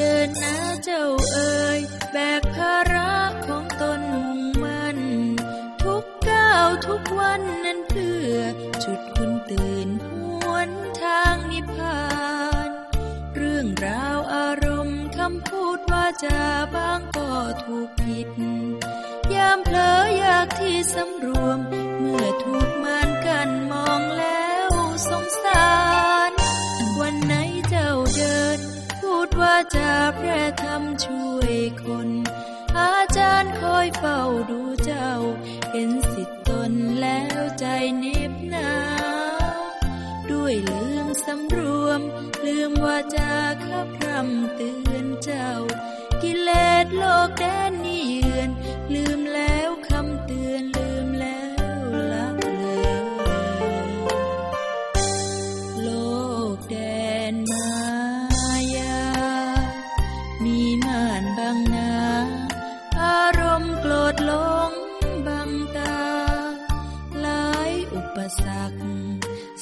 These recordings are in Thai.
เดินน้าเจ้าเอ่ยแบกภาระของตนมุ่งมัน ทุกก้าวทุกวันนั้นเพื่อจุดคุณตื่นหวนทางนิพพาน เรื่องราวอารมณ์คำพูดว่าจะบางก็ถูกผิด ยามเผลออยากที่สำรวม พระธรรมช่วยคน อาจารย์คอยเฝ้าดูเจ้า เห็นสิทธิตนแล้วใจเน็บหนาว ด้วยลืมสำรวม ลืมว่าจะขับรำเตือนเจ้า กิเลสโลกแดนนี้เยือนลืม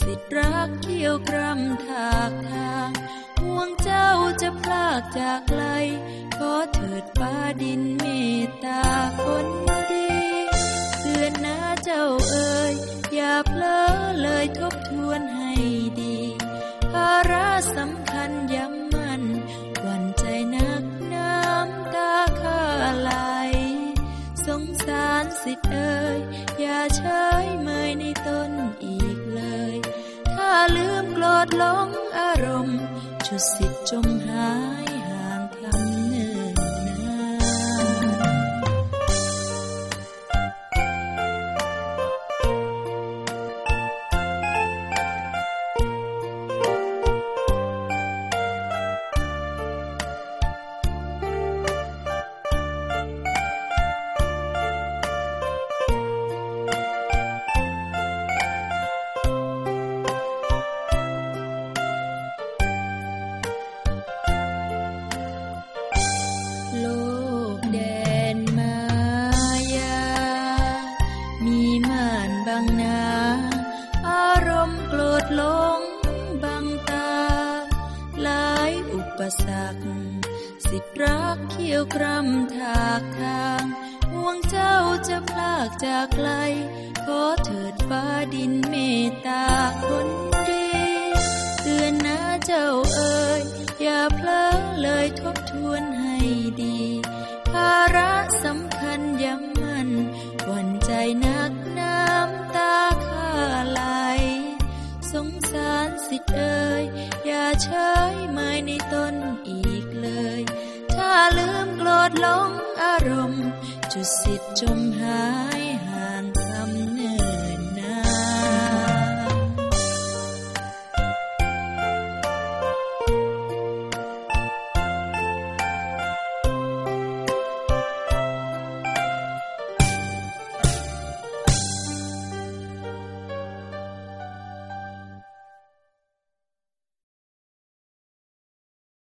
สิทธิรักเกี่ยวกรำถากทางห่วงเจ้าจะพลากจากไกลขอเถิดฟ้าดินเมตตาคนดีเตือนนะเจ้าเอ่ยอย่าเพลอเลยทบทวนให้ดีภาระสำคัญย้ำมันหวันใจนักน้ำตาข้าไหลสงสารสิทธิเอ่ยอย่าเฉย ត់លងអារម្មណ៍ចុះសិតចង់ហា ปสรรคสิทธิรักเขี่ยวกรำถากทางห่วงเจ้าจะพลากจากไกล ขอเถิดฟ้าดินเมตตาคนดีเตือนนะเจ้าเอ่ยอย่าเพลอเลยทบทวนให้ดี ภาระสำคัญย้ำมันหวันใจนักน้ำตาข้าไหล สงสารสิทธิ์เอ่ยอย่าเฉย ลดลงอารมณ์ จุดสิทธิ์จมหาย